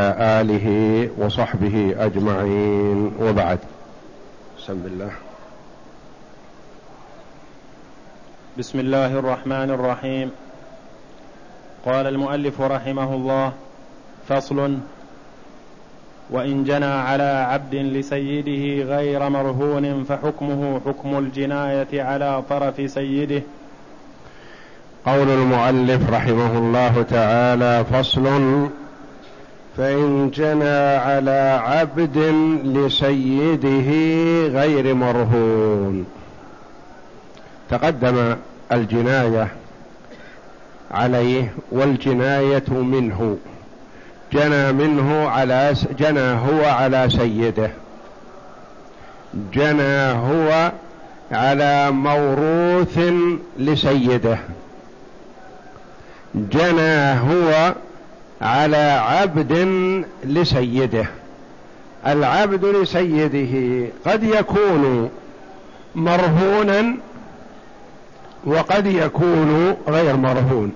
آله وصحبه أجمعين. وبعد. بسم الله. بسم الله الرحمن الرحيم. قال المؤلف رحمه الله فصل وإن جنى على عبد لسيده غير مرهون فحكمه حكم الجناية على طرف سيده. قول المؤلف رحمه الله تعالى فصل فإن جنى على عبد لسيده غير مرهون. تقدم الجناية عليه والجناية منه. جنى منه على جنى هو على سيده. جنى هو على موروث لسيده. جنى هو على عبد لسيده. العبد لسيده قد يكون مرهونا وقد يكون غير مرهون.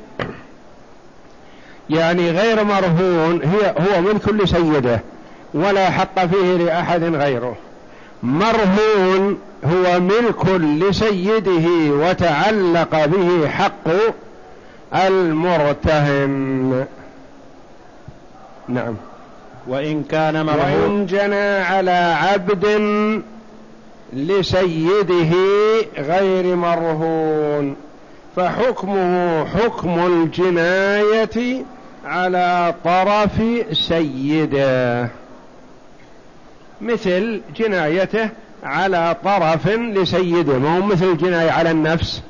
يعني غير مرهون هي هو ملك لسيده ولا حق فيه لأحد غيره. مرهون هو ملك لسيده وتعلق به حق المرتهن. نعم. وإن كان مرهون وإن جنى على عبد لسيده غير مرهون. فحكمه حكم الجناية على طرف سيده. مثل جنايته على طرف لسيده. ما هو مثل الجناية على النفس؟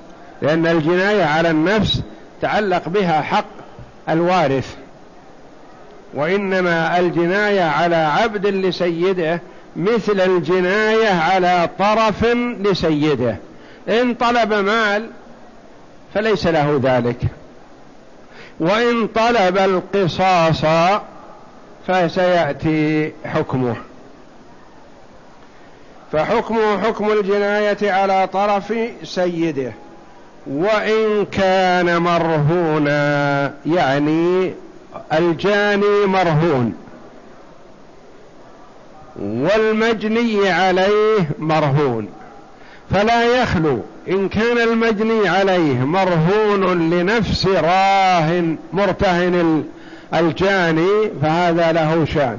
لأن الجناية على النفس تعلق بها حق الوارث. وإنما الجناية على عبد لسيده مثل الجناية على طرف لسيده. إن طلب مال فليس له ذلك. وإن طلب القصاص فسيأتي حكمه. فحكمه حكم الجناية على طرف سيده. وإن كان مرهونا يعني الجاني مرهون والمجني عليه مرهون فلا يخلو إن كان المجني عليه مرهون لنفس راهن مرتهن الجاني فهذا له شأن.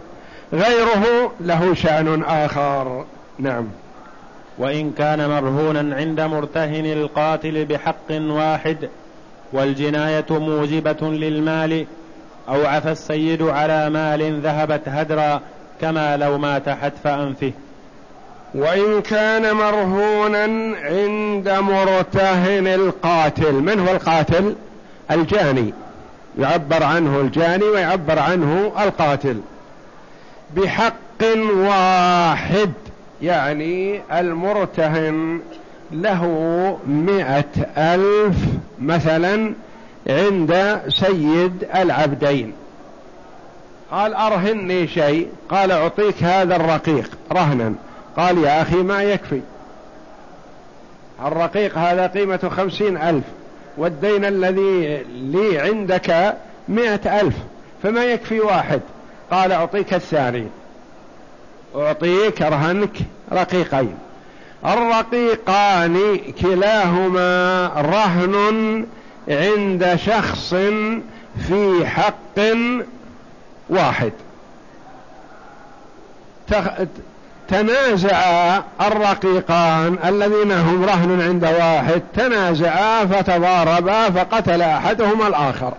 غيره له شأن آخر. نعم. وإن كان مرهونا عند مرتهن القاتل بحق واحد والجناية موجبة للمال أو عفى السيد على مال ذهبت هدرا كما لو مات حتف أنفه. وإن كان مرهونا عند مرتهن القاتل من هو القاتل؟ الجاني. يعبر عنه الجاني ويعبر عنه القاتل. بحق واحد يعني المرتهن له مئة ألف مثلا عند سيد العبدين. قال أرهني شيء. قال أعطيك هذا الرقيق رهنا. قال يا أخي ما يكفي. الرقيق هذا قيمة خمسين ألف. والدين الذي لي عندك مئة ألف. فما يكفي واحد. قال أعطيك الثاني. أعطيك رهنك رقيقين. الرقيقان كلاهما رهن عند شخص في حق واحد. تنازعا الرقيقان الذين هم رهن عند واحد تنازعا فتضاربا فقتل أحدهما الآخر.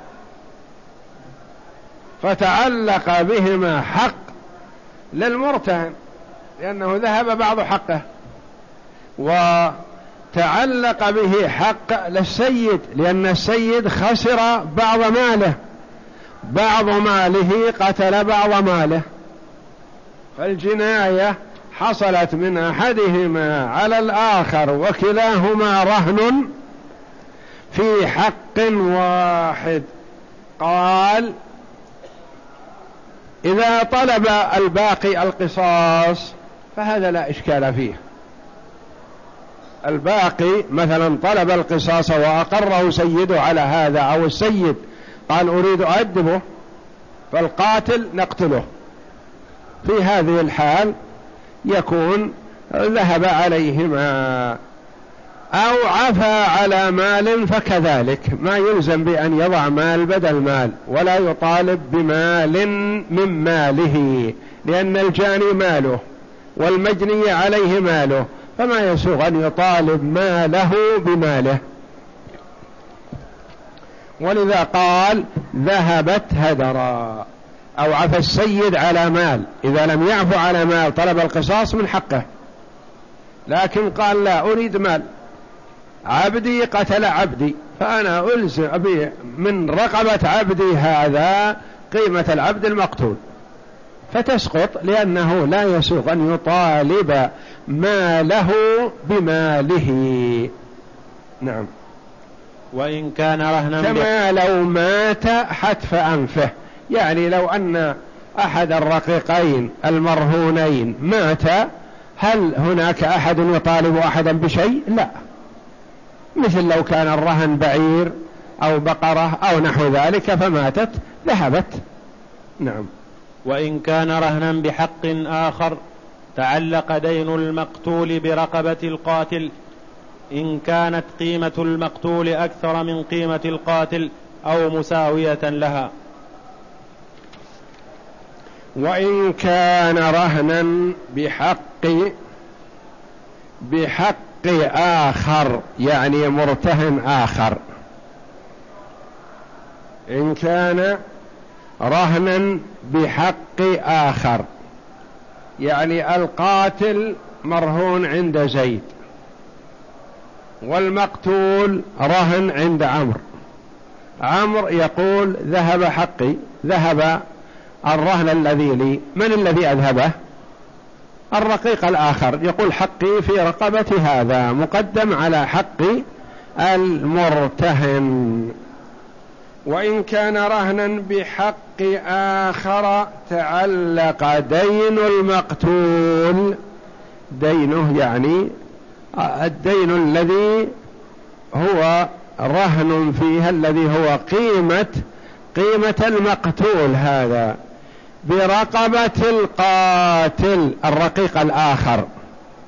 فتعلق بهما حق للمرتهن لأنه ذهب بعض حقه. وتعلق به حق للسيد لأن السيد خسر بعض ماله. بعض ماله قتل بعض ماله. فالجناية حصلت من أحدهما على الآخر وكلاهما رهن في حق واحد. قال إذا طلب الباقي القصاص فهذا لا إشكال فيه. الباقي مثلا طلب القصاص وأقره سيده على هذا أو السيد قال أريد أؤدبه فالقاتل نقتله. في هذه الحال يكون ذهب عليهما أو عفى على مال فكذلك. ما يلزم بأن يضع مال بدل مال ولا يطالب بمال من ماله لأن الجاني ماله والمجني عليه ماله. فما يسوغ أن يطالب ماله بماله. ولذا قال ذهبت هدرا. أو عفى السيد على مال. إذا لم يعفو على مال طلب القصاص من حقه. لكن قال لا أريد مال. عبدي قتل عبدي. فأنا ألزم من رقبة عبدي هذا قيمة العبد المقتول. فتسقط لأنه لا يسوغ أن يطالب ماله بماله. نعم. وإن كان رهنا كما لو مات حتف أنفه. يعني لو أن أحد الرقيقين المرهونين مات هل هناك أحد يطالب أحدا بشيء؟ لا. مثل لو كان الرهن بعير أو بقرة أو نحو ذلك فماتت ذهبت. نعم. وإن كان رهنا بحق آخر تعلق دين المقتول برقبة القاتل إن كانت قيمة المقتول أكثر من قيمة القاتل أو مساوية لها. وإن كان رهنا بحق بحق آخر يعني مرتهن آخر. إن كان رهنا بحق آخر. يعني القاتل مرهون عند زيد والمقتول رهن عند عمرو. عمرو يقول ذهب حقي ذهب الرهن الذي لي. من الذي أذهبه؟ الرقيق الآخر. يقول حقي في رقبة هذا مقدم على حق المرتهن. وإن كان رهنا بحق آخر تعلق دين المقتول. دينه يعني الدين الذي هو رهن فيها الذي هو قيمة قيمة المقتول هذا برقبة القاتل الرقيق الآخر.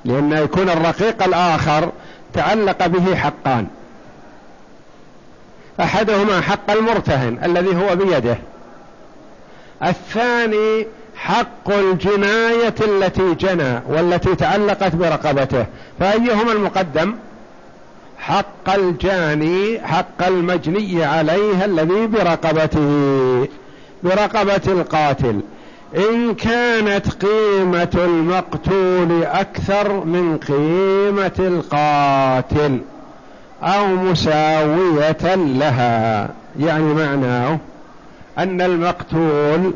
لأن يكون الرقيق الآخر تعلق به حقان. أحدهما حق المرتهن الذي هو بيده. الثاني حق الجناية التي جنى والتي تعلقت برقبته. فأيهما المقدم؟ حق الجاني حق المجني عليه الذي برقبته. برقبة القاتل. إن كانت قيمة المقتول أكثر من قيمة القاتل. أو مساوية لها. يعني معناه أن المقتول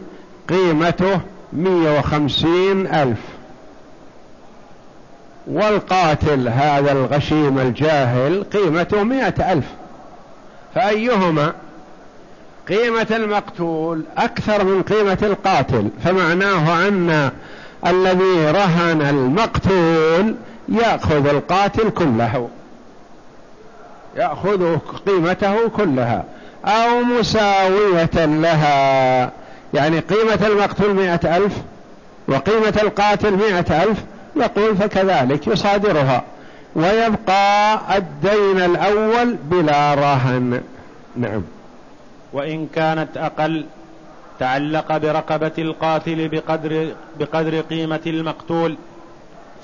قيمته مية وخمسين ألف. والقاتل هذا الغشيم الجاهل قيمته مئة ألف. فأيهما؟ قيمة المقتول أكثر من قيمة القاتل. فمعناه أن الذي رهن المقتول يأخذ القاتل كله. يأخذ قيمته كلها أو مساوية لها. يعني قيمة المقتول مئة ألف وقيمة القاتل مئة ألف يقول فكذلك يصادرها. ويبقى الدين الأول بلا رهن. نعم. وإن كانت أقل تعلق برقبة القاتل بقدر, بقدر قيمة المقتول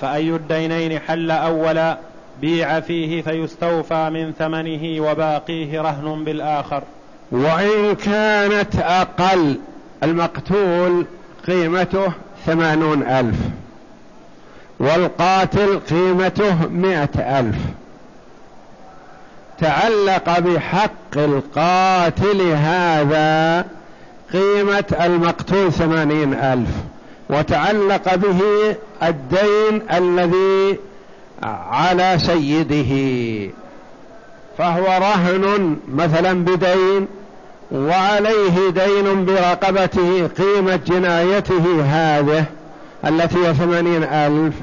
فأي الدينين حل أولا بيع فيه فيستوفى من ثمنه وباقيه رهن بالآخر. وإن كانت أقل المقتول قيمته ثمانون ألف والقاتل قيمته مئة ألف. تعلق بحق القاتل هذا قيمة المقتول ثمانين ألف وتعلق به الدين الذي على سيده. فهو رهن مثلا بدين وعليه دين برقبته قيمة جنايته هذه التي هي ثمانين ألف.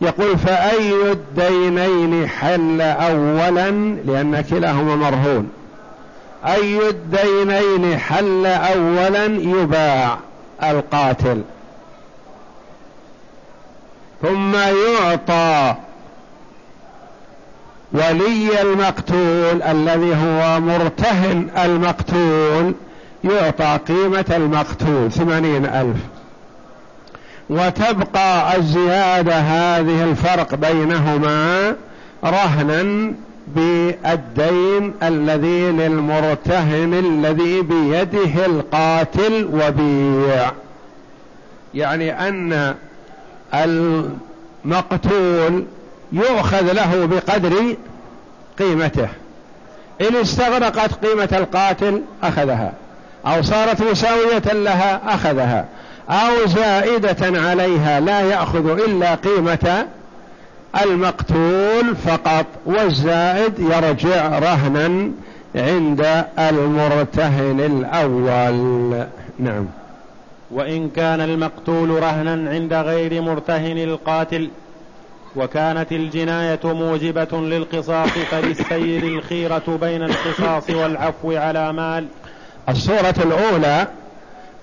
يقول فأي الدينين حل أولا؟ لأن كلاهما مرهون. أي الدينين حل أولا؟ يباع القاتل. ثم يعطى ولي المقتول الذي هو مرتهن المقتول يعطى قيمة المقتول ثمانين ألف. وتبقى الزيادة هذه الفرق بينهما رهنا بالدين الذي للمرتهن الذي بيده القاتل وبيع. يعني أن المقتول يؤخذ له بقدر قيمته. إن استغرقت قيمة القاتل أخذها أو صارت مساوية لها أخذها أو زائدة عليها لا يأخذ إلا قيمة المقتول فقط والزائد يرجع رهنا عند المرتهن الأول. نعم. وإن كان المقتول رهنا عند غير مرتهن القاتل وكانت الجناية موجبة للقصاص فللسير الخيرة بين القصاص والعفو على مال. الصورة الأولى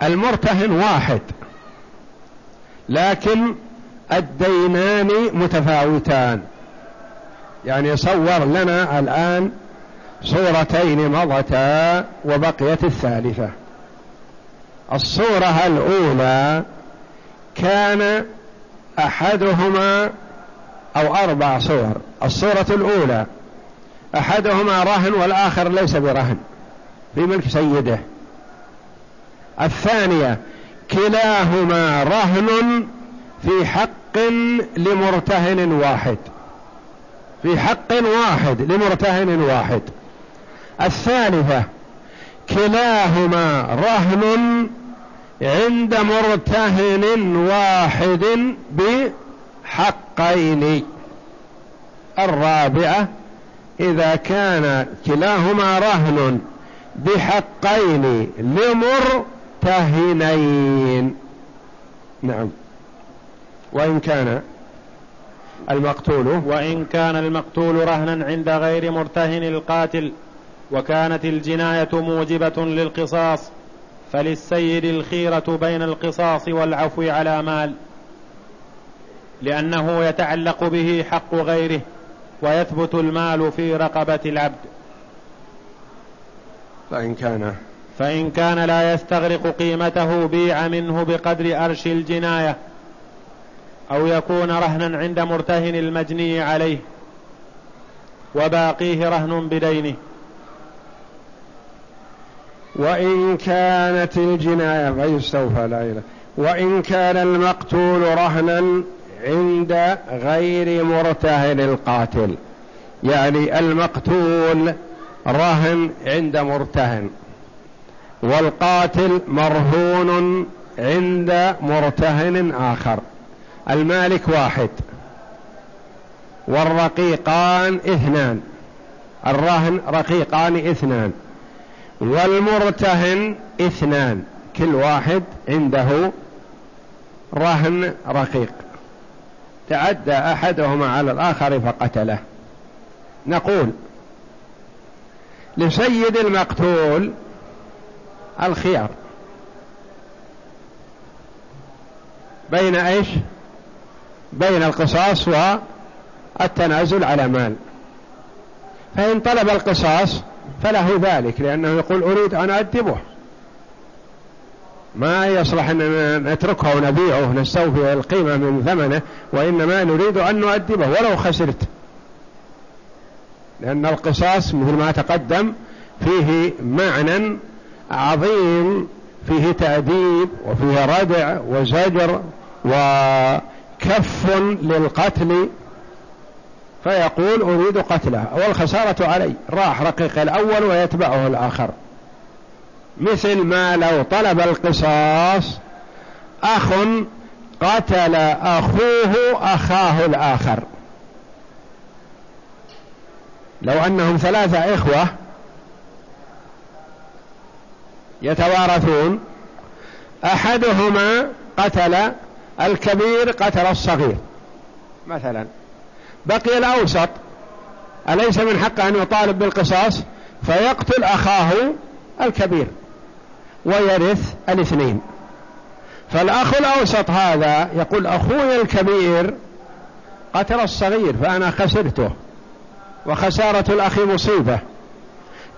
المرتهن واحد لكن الدينان متفاوتان. يعني صور لنا الآن صورتين مضتا وبقيت الثالثة. الصورة الأولى كان أحدهما أو أربع صور. الصورة الأولى أحدهما رهن والآخر ليس برهن في ملك سيده. الثانية كلاهما رهن في حق لمرتهن واحد. في حق واحد لمرتهن واحد. الثالثة كلاهما رهن عند مرتهن واحد بحقين الرابعة إذا كان كلاهما رهن بحقين لمرتهنين. نعم. وإن كان المقتول وإن كان المقتول رهنا عند غير مرتهن القاتل وكانت الجناية موجبة للقصاص فللسيد الخيرة بين القصاص والعفو على مال. لأنه يتعلق به حق غيره ويثبت المال في رقبة العبد. فإن كان. فإن كان لا يستغرق قيمته بيع منه بقدر أرش الجناية أو يكون رهنا عند مرتهن المجني عليه وباقيه رهن بدينه. وإن كانت الجناية فيستوفى لا إله وإن كان المقتول رهنا عند غير مرتهن القاتل. يعني المقتول رهن عند مرتهن والقاتل مرهون عند مرتهن آخر. المالك واحد والرقيقان اثنان. الرهن رقيقان اثنان والمرتهن اثنان. كل واحد عنده رهن رقيق. تعدى أحدهما على الآخر فقتله. نقول لسيد المقتول الخيار. بين إيش؟ بين القصاص والتنازل على مال. فإن طلب القصاص فله ذلك لأنه يقول أريد أن أدبه ما يصلح أن نتركه ونبيعه نستوفي القيمة من ثمنه وإنما نريد أن نؤدبه ولو خسرت. لأن القصاص مثل ما تقدم فيه معنى عظيم فيه تأديب وفيه ردع وزجر وكف للقتل. فيقول أريد قتله والخسارة علي. راح رقيق الأول ويتبعه الآخر. مثل ما لو طلب القصاص أخ قتل أخوه أخاه الآخر. لو أنهم ثلاثة إخوة يتوارثون أحدهما قتل الكبير قتل الصغير. مثلا بقي الأوسط أليس من حقه أن يطالب بالقصاص؟ فيقتل أخاه الكبير. ويرث الاثنين. فالأخ الأوسط هذا يقول أخوي الكبير قتل الصغير فأنا خسرته وخسارة الأخ مصيبة.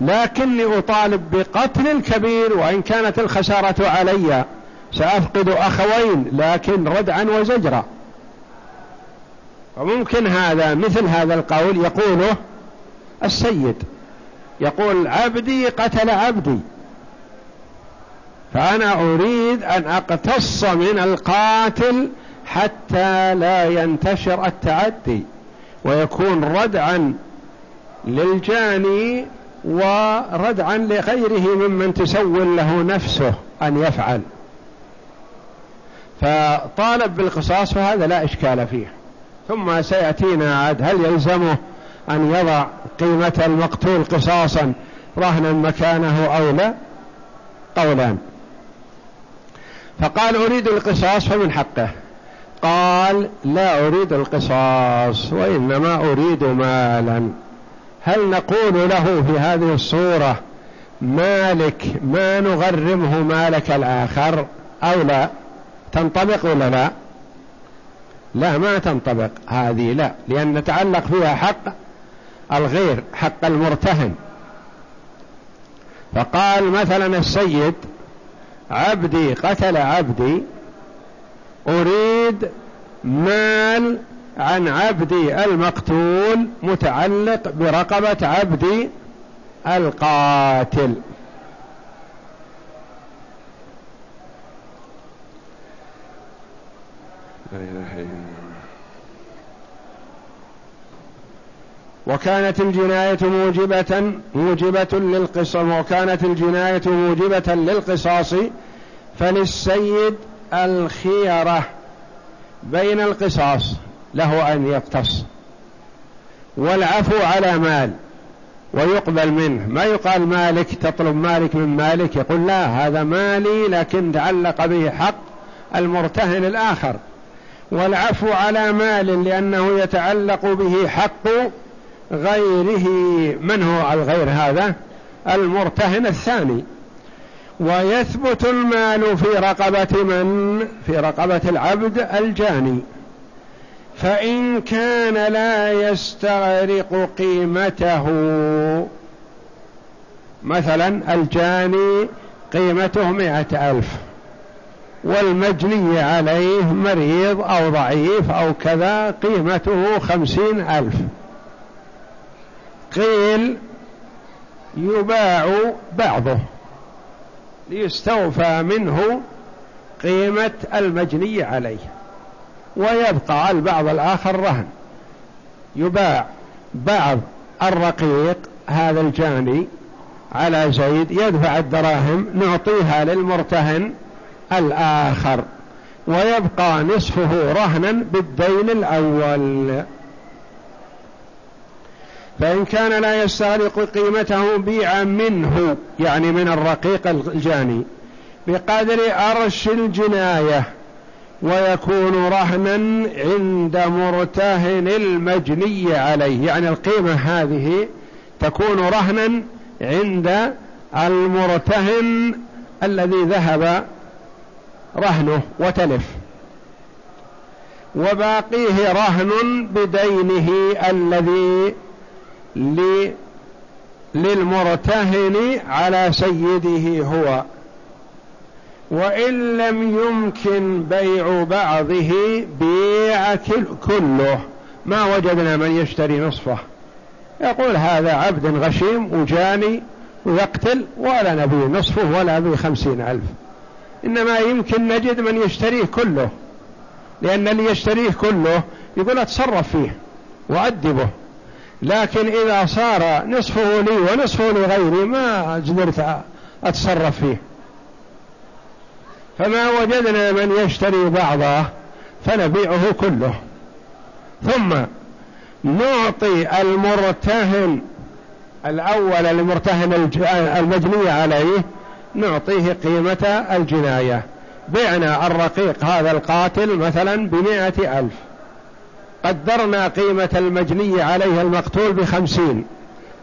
لكني أطالب بقتل الكبير وإن كانت الخسارة علي سأفقد أخوين لكن ردعا وزجرا. وممكن هذا مثل هذا القول يقوله السيد. يقول عبدي قتل عبدي. فأنا أريد أن أقتص من القاتل حتى لا ينتشر التعدي ويكون ردعا للجاني وردعا لغيره ممن تسول له نفسه أن يفعل. فطالب بالقصاص فهذا لا إشكال فيه. ثم سيأتينا عاد هل يلزمه أن يضع قيمة المقتول قصاصا رهنا مكانه أو لا؟ قولان. فقال أريد القصاص فمن حقه. قال لا أريد القصاص وإنما أريد مالا. هل نقول له في هذه الصورة مالك ما نغرمه مالك الآخر أو لا؟ تنطبق ولا لا؟ لا ما تنطبق هذه لا لأن نتعلق فيها حق الغير حق المرتهن. فقال مثلا السيد عبدي قتل عبدي. أريد مال عن عبدي المقتول متعلق برقبة عبدي القاتل. لا إله إلا وكانت الجناية موجبة موجبة للقصاص وكانت الجناية موجبة للقصاص فللسيد الخيرة بين القصاص له أن يقتص. والعفو على مال ويقبل منه. ما يقال مالك تطلب مالك من مالك يقول لا هذا مالي لكن تعلق به حق المرتهن الآخر. والعفو على مال لأنه يتعلق به حق غيره من هو الغير هذا؟ المرتهن الثاني. ويثبت المال في رقبة من؟ في رقبة العبد الجاني. فإن كان لا يستغرق قيمته. مثلا الجاني قيمته مئة ألف. والمجني عليه مريض أو ضعيف أو كذا قيمته خمسين ألف. قيل يباع بعضه ليستوفى منه قيمة المجني عليه ويبقى البعض الآخر رهن. يباع بعض الرقيق هذا الجاني على زيد يدفع الدراهم نعطيها للمرتهن الآخر ويبقى نصفه رهنا بالدين الأول. فإن كان لا يستغرق قيمته بيع منه يعني من الرقيق الجاني بقدر أرش الجناية ويكون رهنا عند مرتهن المجني عليه. يعني القيمة هذه تكون رهنا عند المرتهن الذي ذهب رهنه وتلف. وباقيه رهن بدينه الذي للمرتهن على سيده هو. وإن لم يمكن بيع بعضه بيع كله. ما وجدنا من يشتري نصفه. يقول هذا عبد غشيم وجاني ويقتل ولا نبي نصفه ولا نبي خمسين ألف. إنما يمكن نجد من يشتريه كله. لأن اللي يشتريه كله يقول أتصرف فيه وأدبه. لكن إذا صار نصفه لي ونصفه لغيري ما قدرت أتصرف فيه. فما وجدنا من يشتري بعضه فنبيعه كله. ثم نعطي المرتهن الأول المرتهن المجني عليه نعطيه قيمة الجناية. بعنا الرقيق هذا القاتل مثلا بمائة ألف. قدرنا قيمة المجني عليه المقتول بخمسين.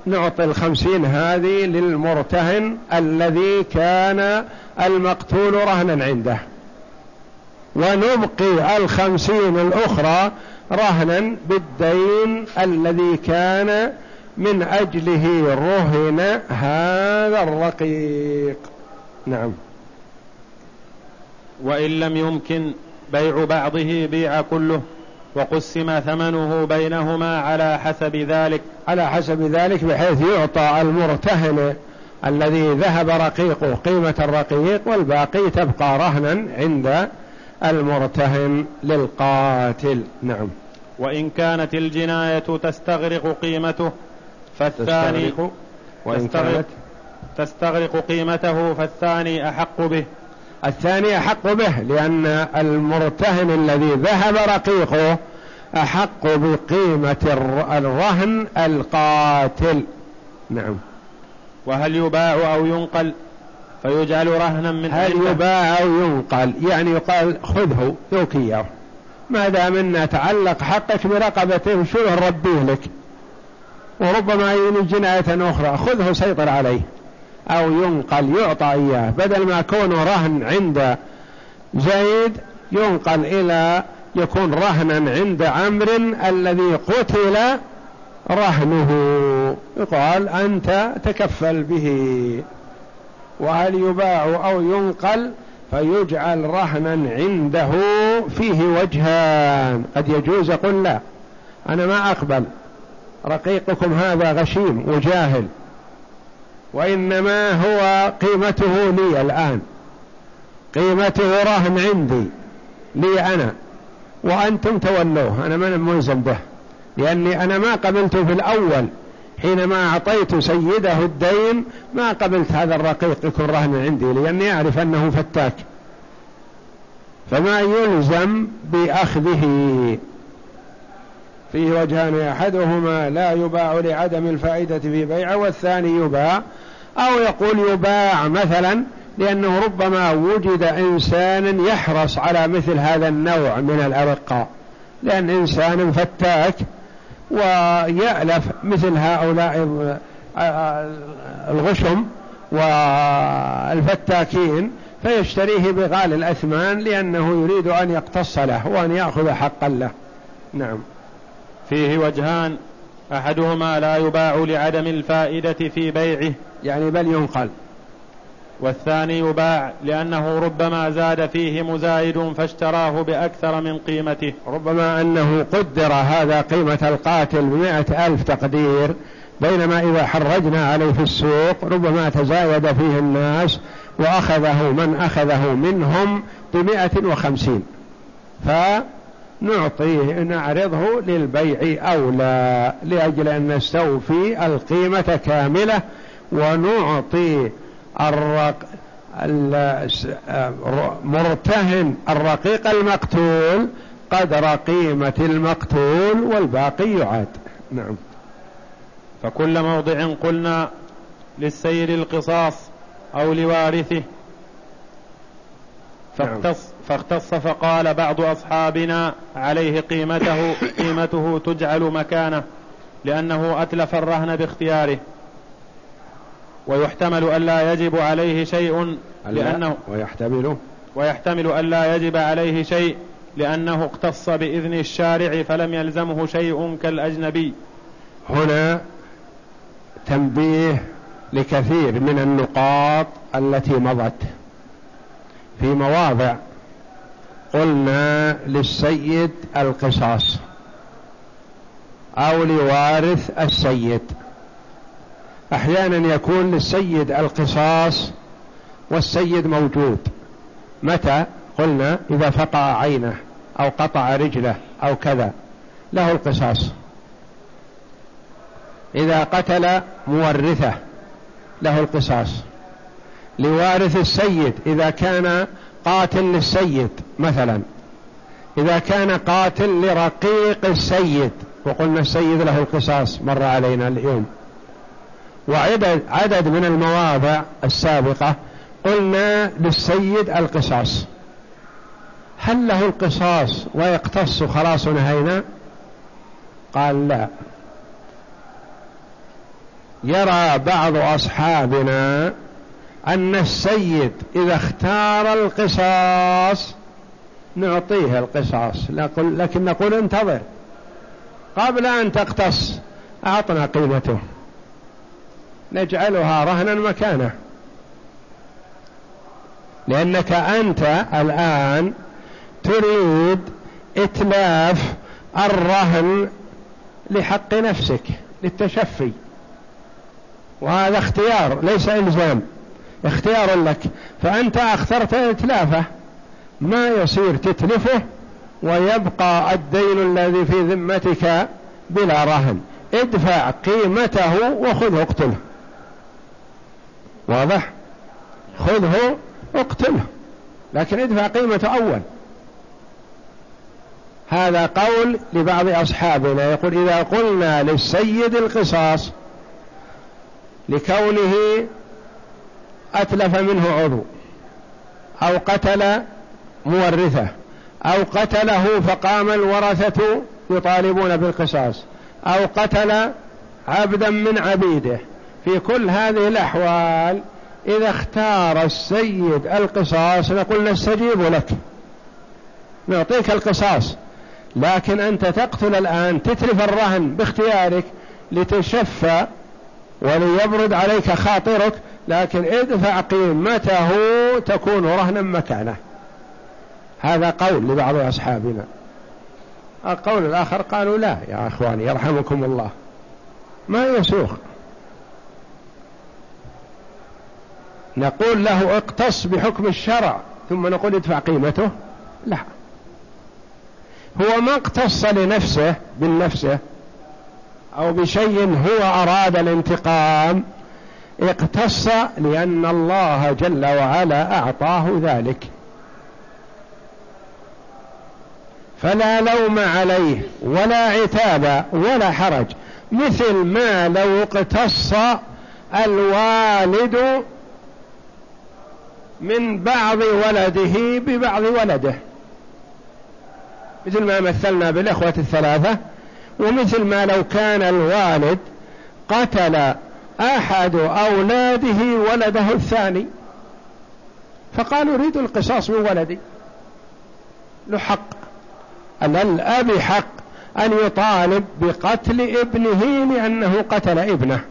نعطي الخمسين هذه للمرتهن الذي كان المقتول رهنا عنده. ونبقي الخمسين الأخرى رهنا بالدين الذي كان من أجله رهن هذا الرقيق. نعم. وإن لم يمكن بيع بعضه بيع كله. وقسم ثمنه بينهما على حسب ذلك. على حسب ذلك بحيث يعطى المرتهن الذي ذهب رقيقه قيمة الرقيق والباقي تبقى رهنا عند المرتهن للقاتل. نعم. وإن كانت الجناية تستغرق قيمته فالثاني تستغرق. وإن كانت؟ تستغرق قيمته فالثاني أحق به. الثاني أحق به لأن المرتهن الذي ذهب رقيقه أحق بقيمة الرهن القاتل. نعم. وهل يباع أو ينقل؟ فيجعل رهنا من هل يباع أو ينقل؟ يعني يقال خذه ذوك إياه ما دام أن تعلق حقك برقبته شو نربيه لك. وربما يجي جناية أخرى خذه سيطر عليه. أو ينقل يعطى إياه. بدل ما كونه رهن عند زيد ينقل إلى يكون رهنا عند عمرو الذي قتل رهنه. يقال أنت تكفل به. وهل يباع أو ينقل فيجعل رهنا عنده فيه وجهان. قد يجوز قل لا. أنا ما أقبل. رقيقكم هذا غشيم وجاهل. وإنما هو قيمته لي الآن. قيمته رهن عندي لي أنا. وأنتم تولوه. أنا من ملزم به. لأني أنا ما قبلته في الأول. حينما أعطيت سيده الدين ما قبلت هذا الرقيق يكون رهن عندي لأني أعرف أنه فتاك. فما يلزم بأخذه. فيه وجهان أحدهما لا يباع لعدم الفائدة في بيعه والثاني يباع أو يقول يباع مثلا لأنه ربما وجد إنسان يحرص على مثل هذا النوع من الأرقاء لأن إنسان فتاك ويألف مثل هؤلاء الغشم والفتاكين فيشتريه بغالي الأثمان لأنه يريد أن يقتص له وأن يأخذ حقا له. نعم. فيه وجهان أحدهما لا يباع لعدم الفائدة في بيعه يعني بل ينقل. والثاني يباع لأنه ربما زاد فيه مزايد فاشتراه بأكثر من قيمته. ربما أنه قدر هذا قيمة القاتل بمائة ألف تقدير بينما إذا حرجنا عليه في السوق ربما تزايد فيه الناس وأخذه من أخذه منهم بمائة وخمسين. فنعطيه نعرضه للبيع أولى لأجل أن نستوفي القيمة كاملة ونعطي الرق... مرتهن الرقيق المقتول قدر قيمة المقتول والباقي يعاد نعم. فكل موضع قلنا للسير القصاص أو لوارثه. فاختص, نعم. فاختص فقال بعض أصحابنا عليه قيمته قيمته تجعل مكانه لأنه أتلف الرهن باختياره. ويحتمل ألا يجب عليه شيء لأنه ويحتمل ويحتمل ألا يجب عليه شيء لأنه اقتص بإذن الشارع فلم يلزمه شيء كالأجنبي. هنا تنبيه لكثير من النقاط التي مضت في مواضع قلنا للسيد القصاص أو لوارث السيد. أحيانا يكون للسيد القصاص والسيد موجود. متى؟ قلنا إذا فقع عينه أو قطع رجله أو كذا. له القصاص. إذا قتل مورثه له القصاص. لوارث السيد إذا كان قاتل للسيد مثلا. إذا كان قاتل لرقيق السيد وقلنا السيد له القصاص مر علينا اليوم. وعدد عدد من المواضع السابقة قلنا للسيد القصاص. هل له القصاص ويقتص خلاص نهينا؟ قال لا. يرى بعض أصحابنا أن السيد إذا اختار القصاص نعطيه القصاص. لكن نقول انتظر. قبل أن تقتص أعطنا قيمته. نجعلها رهنا مكانه. لأنك أنت الآن تريد إتلاف الرهن لحق نفسك للتشفي. وهذا اختيار ليس إلزام. اختيار لك. فأنت أخترت إتلافه. ما يصير تتلفه ويبقى الدين الذي في ذمتك بلا رهن. ادفع قيمته وخذه اقتله. واضح؟ خذه اقتله. لكن ادفع قيمته أول. هذا قول لبعض أصحابنا. يقول إذا قلنا للسيد القصاص لكونه أتلف منه عضو أو قتل مورثه أو قتله فقام الورثة يطالبون بالقصاص أو قتل عبدا من عبيده. في كل هذه الأحوال إذا اختار السيد القصاص نقول نستجيب لك نعطيك القصاص لكن أنت تقتل الآن تتلف الرهن باختيارك لتشفى وليبرد عليك خاطرك لكن ادفع قيمته تكون رهنا مكانه. هذا قول لبعض أصحابنا. القول الآخر قالوا لا يا أخواني يرحمكم الله. ما يسوق نقول له اقتص بحكم الشرع ثم نقول ادفع قيمته. لا. هو ما اقتص لنفسه بالنفسه أو بشيء هو أراد الانتقام. اقتص لأن الله جل وعلا أعطاه ذلك. فلا لوم عليه ولا عتاب ولا حرج مثل ما لو اقتص الوالد من بعض ولده ببعض ولده. مثل ما مثلنا بالإخوة الثلاثة ومثل ما لو كان الوالد قتل أحد أولاده ولده الثاني. فقالوا أريد القصاص من ولدي. له حق الأب حق أن يطالب بقتل ابنه لأنه قتل ابنه.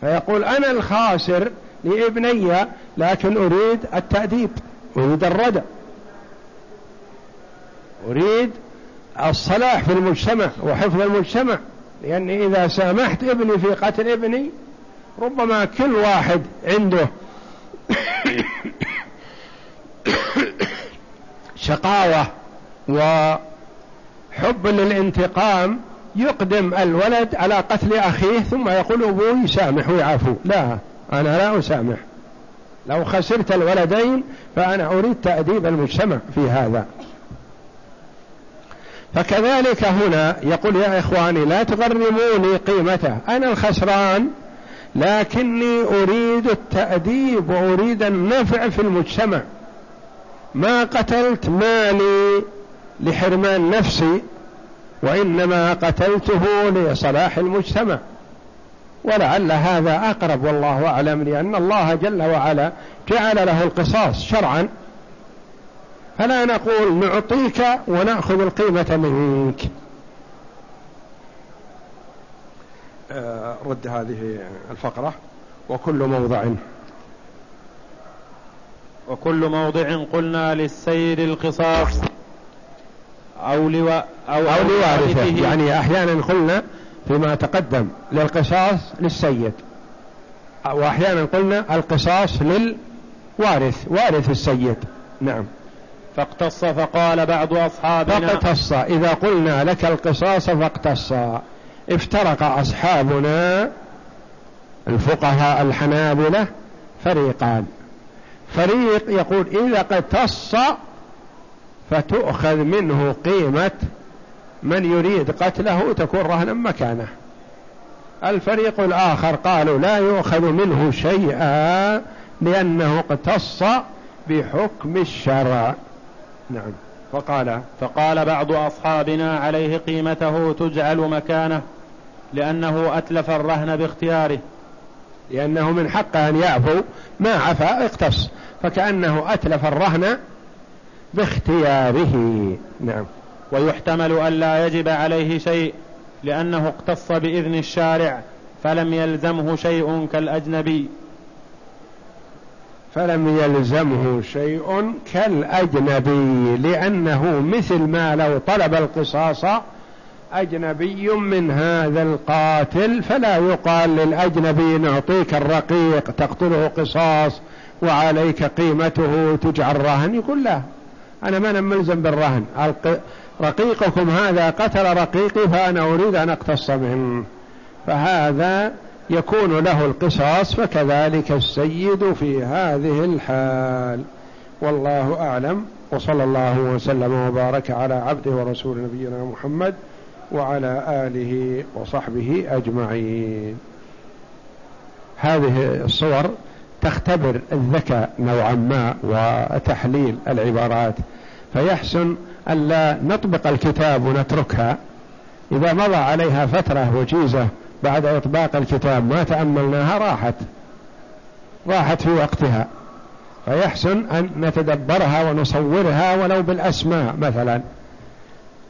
فيقول أنا الخاسر لابني لكن أريد التأديب أريد الردع أريد الصلاح في المجتمع وحفظ المجتمع. لأني إذا سامحت ابني في قتل ابني ربما كل واحد عنده شقاوة وحب للانتقام يقدم الولد على قتل أخيه ثم يقول أبوي سامح ويعفو لا أنا لا أسامح. لو خسرت الولدين فأنا أريد تأديب المجتمع في هذا. فكذلك هنا يقول يا إخواني لا تغرموني قيمته. أنا الخسران لكني أريد التأديب وأريد النفع في المجتمع. ما قتلت مالي لحرمان نفسي وإنما قتلته لصلاح المجتمع. ولعل هذا أقرب والله أعلم لأن الله جل وعلا جعل له القصاص شرعا. فلا نقول نعطيك ونأخذ القيمة منك. آه، رد هذه الفقرة. وكل موضع. وكل موضع قلنا للسيد القصاص أو, لو أو, أو, أو لوارثه. يعني أحيانا قلنا فيما تقدم للقصاص للسيد. وأحيانا قلنا القصاص للوارث وارث السيد. نعم. فاقتص فقال بعض أصحابنا فاقتص إذا قلنا لك القصاص فاقتص. افترق أصحابنا الفقهاء الحنابلة فريقان. فريق يقول إذا اقتص فتؤخذ منه قيمة من يريد قتله تكون رهنا مكانه. الفريق الآخر قالوا لا يؤخذ منه شيئا لأنه اقتص بحكم الشرع. نعم. فقال فقال بعض أصحابنا عليه قيمته تجعل مكانه لأنه أتلف الرهن باختياره. لأنه من حقه أن يعفو. ما عفا اقتص. فكأنه أتلف الرهن باختياره. نعم. ويحتمل أن لا يجب عليه شيء لأنه اقتص بإذن الشارع فلم يلزمه شيء كالأجنبي. فلم يلزمه شيء كالأجنبي لأنه مثل ما لو طلب القصاص أجنبي من هذا القاتل فلا يقال للأجنبي نعطيك الرقيق تقتله قصاص وعليك قيمته تجعل رهن يقول لا أنا ما ملزم بالرهن. رقيقكم هذا قتل رقيقي فأنا أريد أن أقتص منه. فهذا يكون له القصاص فكذلك السيد في هذه الحال. والله أعلم. وصلى الله وسلم وبارك على عبده ورسول نبينا محمد وعلى آله وصحبه أجمعين. هذه الصور تختبر الذكاء نوعا ما وتحليل العبارات. فيحسن ألا نطبق الكتاب ونتركها. إذا مضى عليها فترة وجيزة بعد إطباق الكتاب ما تأملناها راحت. راحت في وقتها. فيحسن أن نتدبرها ونصورها ولو بالأسماء مثلا.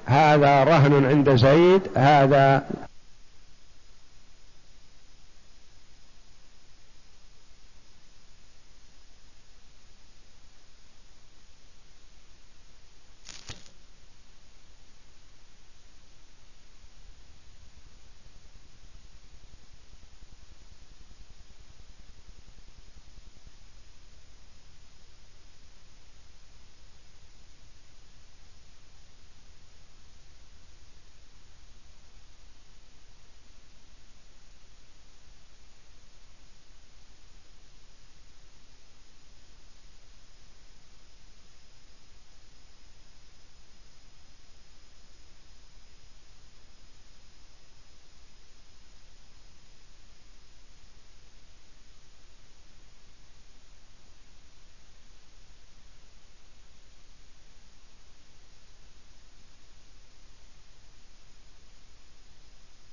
هذا رهن عند زيد هذا